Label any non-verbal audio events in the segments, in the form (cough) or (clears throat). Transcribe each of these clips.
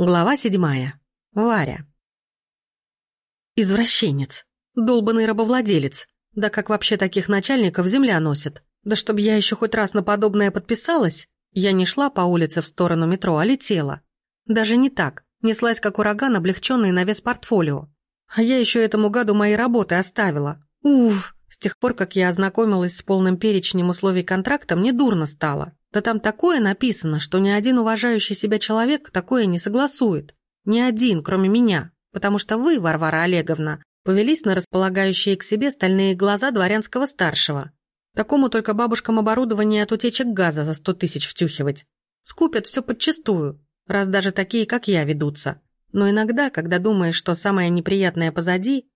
Глава седьмая. Варя. Извращенец. Долбанный рабовладелец. Да как вообще таких начальников земля носит? Да чтоб я еще хоть раз на подобное подписалась, я не шла по улице в сторону метро, а летела. Даже не так. Неслась как ураган, облегченный на вес портфолио. А я еще этому гаду мои работы оставила. Уф, с тех пор, как я ознакомилась с полным перечнем условий контракта, мне дурно стало. Да там такое написано, что ни один уважающий себя человек такое не согласует. Ни один, кроме меня. Потому что вы, Варвара Олеговна, повелись на располагающие к себе стальные глаза дворянского старшего. Такому только бабушкам оборудование от утечек газа за сто тысяч втюхивать. Скупят все подчистую, раз даже такие, как я, ведутся. Но иногда, когда думаешь, что самое неприятное позади,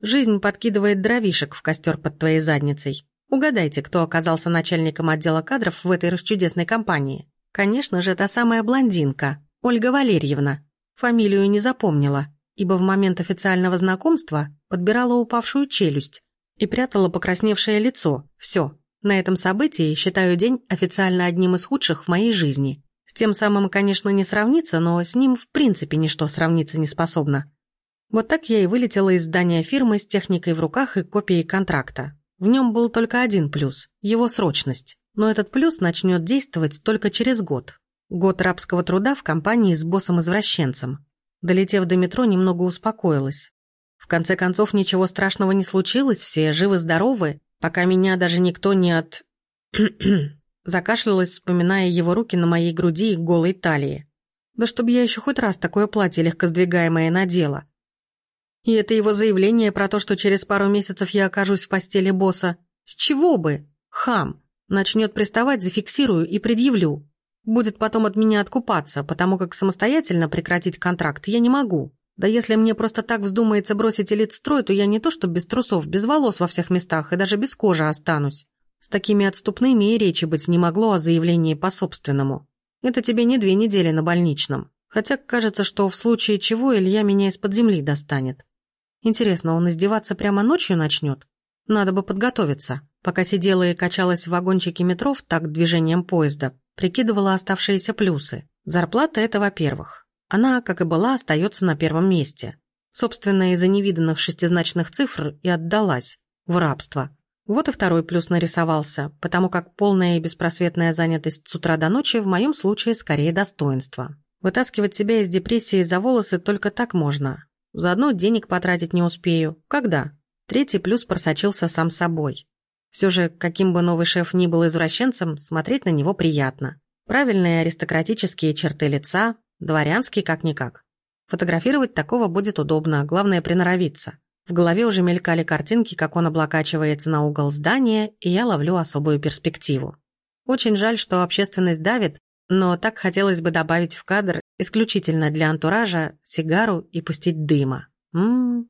жизнь подкидывает дровишек в костер под твоей задницей. Угадайте, кто оказался начальником отдела кадров в этой расчудесной компании. Конечно же, та самая блондинка, Ольга Валерьевна. Фамилию не запомнила, ибо в момент официального знакомства подбирала упавшую челюсть и прятала покрасневшее лицо. Все. На этом событии считаю день официально одним из худших в моей жизни. С тем самым, конечно, не сравнится, но с ним в принципе ничто сравниться не способно. Вот так я и вылетела из здания фирмы с техникой в руках и копией контракта. В нем был только один плюс – его срочность. Но этот плюс начнет действовать только через год. Год рабского труда в компании с боссом-извращенцем. Долетев до метро, немного успокоилась. В конце концов, ничего страшного не случилось, все живы-здоровы, пока меня даже никто не от... (clears throat) Закашлялась, вспоминая его руки на моей груди и голой талии. Да чтобы я еще хоть раз такое платье легкосдвигаемое надела. И это его заявление про то, что через пару месяцев я окажусь в постели босса. С чего бы? Хам. Начнет приставать, зафиксирую и предъявлю. Будет потом от меня откупаться, потому как самостоятельно прекратить контракт я не могу. Да если мне просто так вздумается бросить элитстрой, то я не то что без трусов, без волос во всех местах и даже без кожи останусь. С такими отступными и речи быть не могло о заявлении по собственному. Это тебе не две недели на больничном. Хотя кажется, что в случае чего Илья меня из-под земли достанет. Интересно, он издеваться прямо ночью начнет? Надо бы подготовиться. Пока сидела и качалась в вагончике метро в такт движением поезда, прикидывала оставшиеся плюсы. Зарплата – это во-первых. Она, как и была, остается на первом месте. Собственно, из-за невиданных шестизначных цифр и отдалась. В рабство. Вот и второй плюс нарисовался, потому как полная и беспросветная занятость с утра до ночи в моем случае скорее достоинство. Вытаскивать себя из депрессии за волосы только так можно, Заодно денег потратить не успею. Когда? Третий плюс просочился сам собой. Все же, каким бы новый шеф ни был извращенцем, смотреть на него приятно. Правильные аристократические черты лица, дворянский как-никак. Фотографировать такого будет удобно, главное приноровиться. В голове уже мелькали картинки, как он облокачивается на угол здания, и я ловлю особую перспективу. Очень жаль, что общественность давит, но так хотелось бы добавить в кадр исключительно для антуража сигару и пустить дыма. Ммм.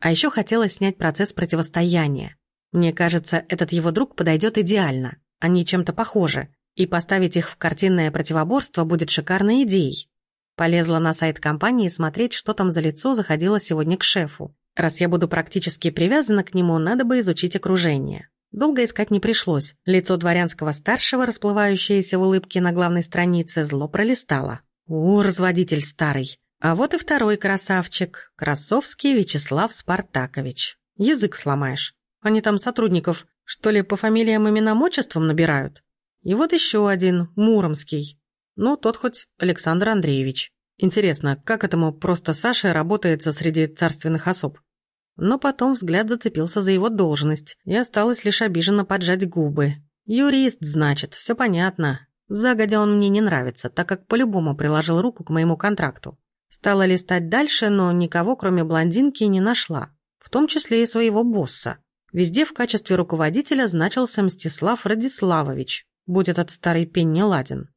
А еще хотелось снять процесс противостояния. Мне кажется, этот его друг подойдет идеально. Они чем-то похожи. И поставить их в картинное противоборство будет шикарной идеей. Полезла на сайт компании смотреть, что там за лицо заходило сегодня к шефу. Раз я буду практически привязана к нему, надо бы изучить окружение. Долго искать не пришлось. Лицо дворянского старшего, расплывающееся в улыбке на главной странице, зло пролистало. У, разводитель старый. А вот и второй красавчик. Красовский Вячеслав Спартакович. Язык сломаешь. Они там сотрудников, что ли, по фамилиям именам отчествам набирают? И вот еще один, Муромский. Ну, тот хоть Александр Андреевич. Интересно, как этому просто Саше работается среди царственных особ? Но потом взгляд зацепился за его должность, и осталось лишь обиженно поджать губы. «Юрист, значит, все понятно. Загодя он мне не нравится, так как по-любому приложил руку к моему контракту. Стала листать дальше, но никого, кроме блондинки, не нашла, в том числе и своего босса. Везде в качестве руководителя значился Мстислав Радиславович, будь этот старый пень не ладен.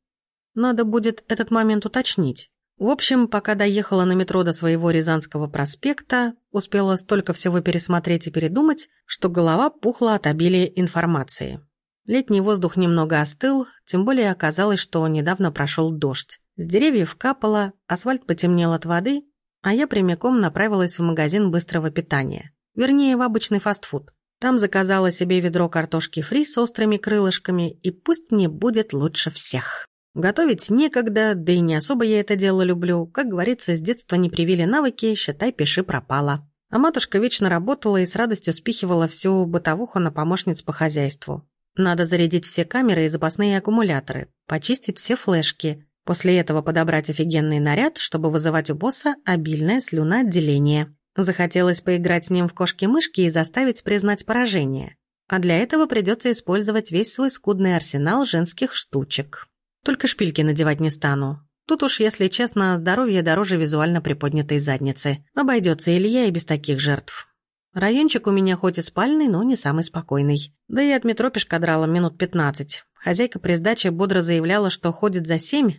Надо будет этот момент уточнить. В общем, пока доехала на метро до своего Рязанского проспекта, успела столько всего пересмотреть и передумать, что голова пухла от обилия информации. Летний воздух немного остыл, тем более оказалось, что недавно прошел дождь. С деревьев капало, асфальт потемнел от воды, а я прямиком направилась в магазин быстрого питания. Вернее, в обычный фастфуд. Там заказала себе ведро картошки фри с острыми крылышками, и пусть мне будет лучше всех. Готовить некогда, да и не особо я это дело люблю. Как говорится, с детства не привили навыки, считай, пиши пропало. А матушка вечно работала и с радостью спихивала всю бытовуху на помощниц по хозяйству. Надо зарядить все камеры и запасные аккумуляторы, почистить все флешки, после этого подобрать офигенный наряд, чтобы вызывать у босса обильное слюноотделение. Захотелось поиграть с ним в кошки-мышки и заставить признать поражение. А для этого придется использовать весь свой скудный арсенал женских штучек. Только шпильки надевать не стану. Тут уж, если честно, здоровье дороже визуально приподнятой задницы. Обойдется Илья и без таких жертв. Райончик у меня хоть и спальный, но не самый спокойный. Да и от метро пешкадрала минут пятнадцать. Хозяйка при сдаче бодро заявляла, что ходит за семь.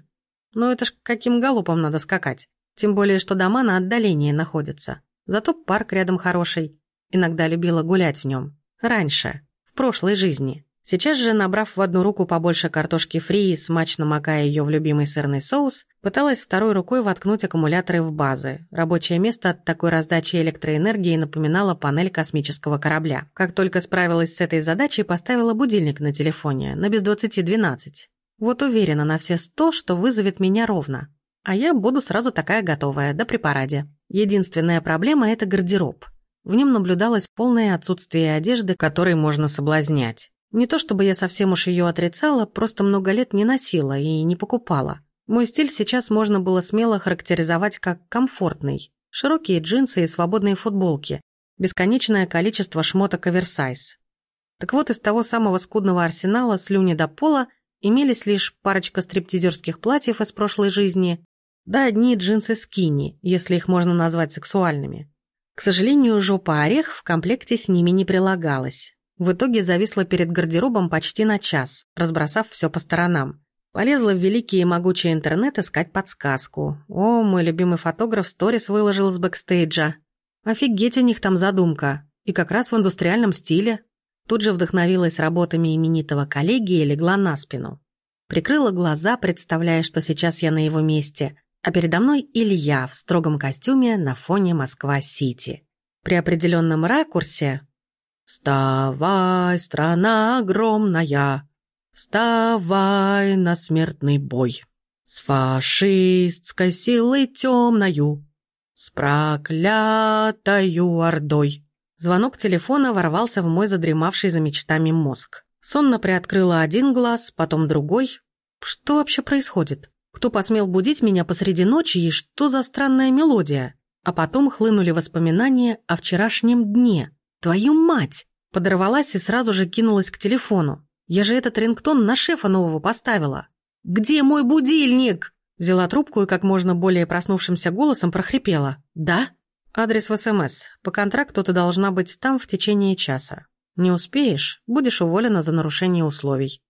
Но это ж каким галопом надо скакать. Тем более, что дома на отдалении находятся. Зато парк рядом хороший. Иногда любила гулять в нем. Раньше, в прошлой жизни. Сейчас же, набрав в одну руку побольше картошки фри и смачно макая ее в любимый сырный соус, пыталась второй рукой воткнуть аккумуляторы в базы. Рабочее место от такой раздачи электроэнергии напоминало панель космического корабля. Как только справилась с этой задачей, поставила будильник на телефоне на без двадцати двенадцать. Вот уверена на все сто, что вызовет меня ровно. А я буду сразу такая готовая, да при параде. Единственная проблема – это гардероб. В нем наблюдалось полное отсутствие одежды, которой можно соблазнять. Не то чтобы я совсем уж ее отрицала, просто много лет не носила и не покупала. Мой стиль сейчас можно было смело характеризовать как комфортный. Широкие джинсы и свободные футболки. Бесконечное количество шмоток оверсайз. Так вот, из того самого скудного арсенала слюни до пола имелись лишь парочка стриптизерских платьев из прошлой жизни, да одни джинсы скини, если их можно назвать сексуальными. К сожалению, жопа-орех в комплекте с ними не прилагалась. В итоге зависла перед гардеробом почти на час, разбросав все по сторонам. Полезла в великий и могучий интернет искать подсказку. О, мой любимый фотограф сторис выложил с бэкстейджа. Офигеть у них там задумка. И как раз в индустриальном стиле. Тут же вдохновилась работами именитого коллеги и легла на спину. Прикрыла глаза, представляя, что сейчас я на его месте, а передо мной Илья в строгом костюме на фоне Москва-Сити. При определенном ракурсе «Вставай, страна огромная, вставай на смертный бой, с фашистской силой темною, с проклятою ордой». Звонок телефона ворвался в мой задремавший за мечтами мозг. Сонно приоткрыла один глаз, потом другой. Что вообще происходит? Кто посмел будить меня посреди ночи и что за странная мелодия? А потом хлынули воспоминания о вчерашнем дне. Твою мать! Подорвалась и сразу же кинулась к телефону. Я же этот рингтон на шефа нового поставила. «Где мой будильник?» Взяла трубку и как можно более проснувшимся голосом прохрипела. «Да?» «Адрес в СМС. По контракту ты должна быть там в течение часа. Не успеешь, будешь уволена за нарушение условий».